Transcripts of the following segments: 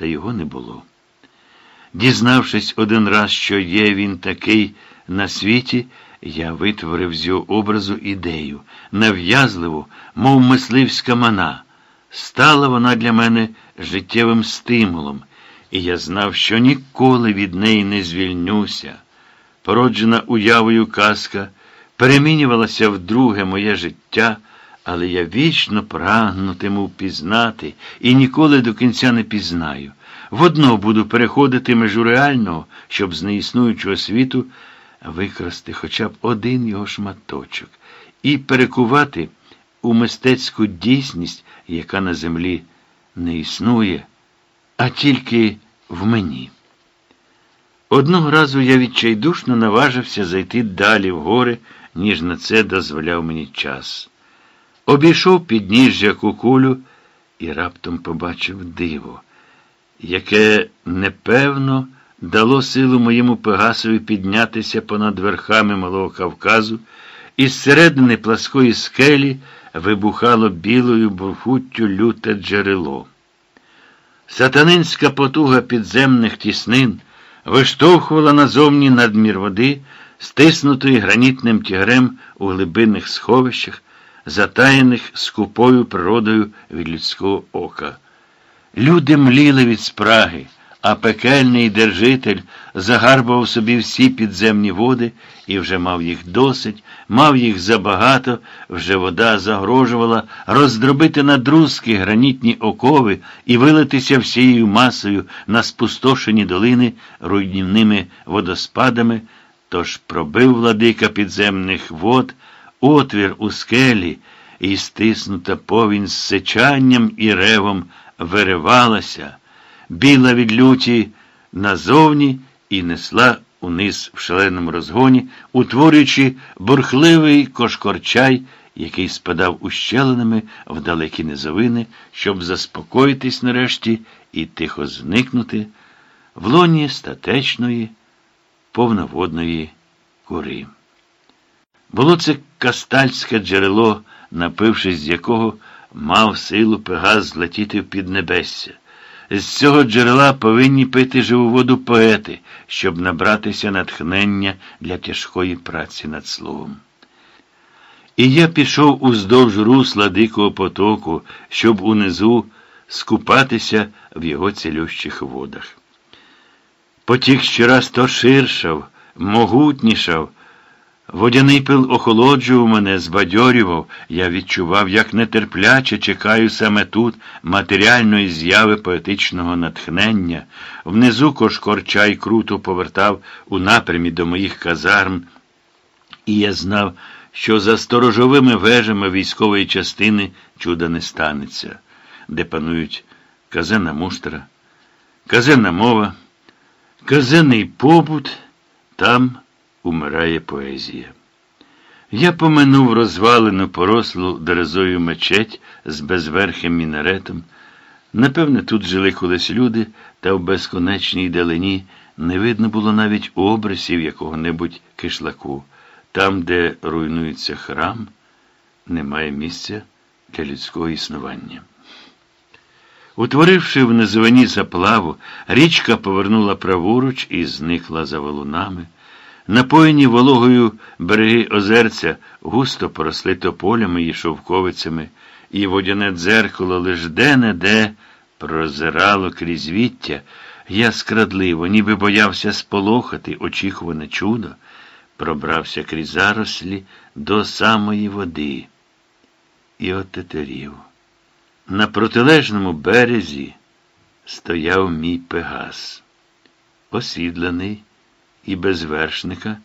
та його не було. Дізнавшись один раз, що є він такий на світі, я витворив з його образу ідею, нав'язливу, мов мисливська мана. Стала вона для мене життєвим стимулом, і я знав, що ніколи від неї не звільнюся. Породжена уявою казка перемінювалася в друге моє життя, але я вічно прагнутиму пізнати і ніколи до кінця не пізнаю. Водно буду переходити межу реального, щоб з неіснуючого світу викрасти хоча б один його шматочок і перекувати у мистецьку дійсність, яка на землі не існує, а тільки в мені. Одного разу я відчайдушно наважився зайти далі в гори, ніж на це дозволяв мені час. Обійшов підніжжя кукулю і раптом побачив диво, яке непевно дало силу моєму Пегасові піднятися понад верхами Малого Кавказу, і з середини пласкої скелі вибухало білою бурхуттю люте джерело. Сатанинська потуга підземних тіснин виштовхувала назовні надмір води, стиснутої гранітним тягрем у глибинних сховищах, затаєних скупою природою від людського ока. Люди мліли від спраги а пекельний держитель загарбав собі всі підземні води і вже мав їх досить, мав їх забагато, вже вода загрожувала роздробити на друзки гранітні окови і вилитися всією масою на спустошені долини руйнівними водоспадами, тож пробив владика підземних вод, отвір у скелі, і стиснута повінь з сичанням і ревом виривалася біла від люті назовні і несла униз в шаленому розгоні, утворюючи бурхливий кошкорчай, який спадав ущелинами в далекі низовини, щоб заспокоїтись нарешті і тихо зникнути в лоні статечної, повноводної кури. Було це кастальське джерело, напившись з якого мав силу Пегас злетіти в піднебесся. З цього джерела повинні пити живу воду поети, щоб набратися натхнення для тяжкої праці над словом. І я пішов уздовж русла дикого потоку, щоб унизу скупатися в його цілющих водах. Потік щораз то ширшав, могутнішав. Водяний пил охолоджував мене, збадьорював, я відчував, як нетерпляче чекаю саме тут матеріальної зяви поетичного натхнення. Внизу кошкорчай круто повертав у напрямі до моїх казарм, і я знав, що за сторожовими вежами військової частини чуда не станеться, де панують казенна муштра, казенна мова, казенний побут, там умирає поезія. Я поминув розвалену порослу дерезою мечеть з безверхим мінаретом. Напевне, тут жили колись люди, та в безконечній далині не видно було навіть обрисів якого-небудь кишлаку. Там, де руйнується храм, немає місця для людського існування. Утворивши в низовині заплаву, річка повернула праворуч і зникла за валунами. Напоєні вологою береги озерця густо поросли тополями і шовковицями, і водяне дзеркало лиш де-не-де прозирало крізь віття, я скрадливо, ніби боявся сполохати очікуване чудо, пробрався крізь зарослі до самої води і отетерів. На протилежному березі стояв мій пегас, осідланий і без вершника,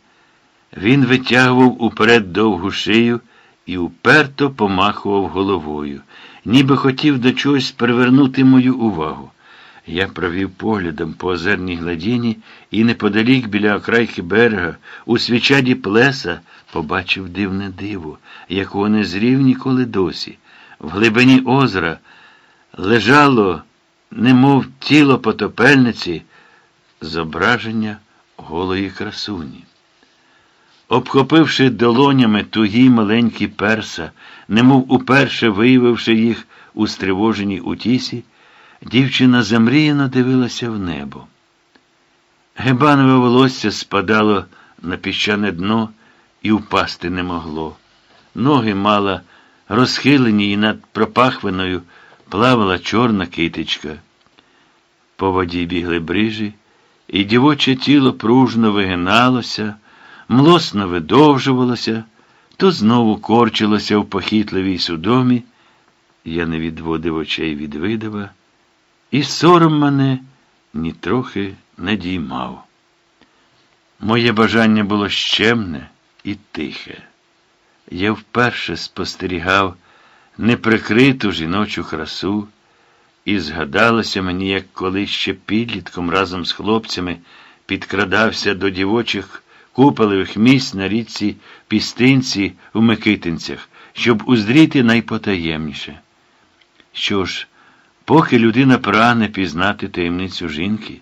він витягував уперед довгу шию і уперто помахував головою, ніби хотів до чогось привернути мою увагу. Я провів поглядом по озерній гладіні і неподалік біля окрайки берега, у свічаді плеса, побачив дивне диво, якого не зрів ніколи досі. В глибині озера лежало, немов тіло потопельниці, зображення голої красуні. Обхопивши долонями тугі маленькі перса, немов уперше виявивши їх у стривоженій утісі, Дівчина замріяно дивилася в небо. Гебанове волосся спадало на піщане дно і впасти не могло. Ноги мала розхилені і над пропахвиною плавала чорна китичка. По воді бігли брижі, і дівоче тіло пружно вигиналося, млосно видовжувалося, то знову корчилося в похитливій судомі. Я не відводив очей від видава, і сором мене нітрохи не діймав. Моє бажання було щемне і тихе. Я вперше спостерігав неприкриту жіночу красу, і згадалося мені, як коли ще підлітком разом з хлопцями підкрадався до дівочих купелевих місць на річці Пістинці у Микитинцях, щоб уздріти найпотаємніше. Що ж, поки людина прагне пізнати таємницю жінки,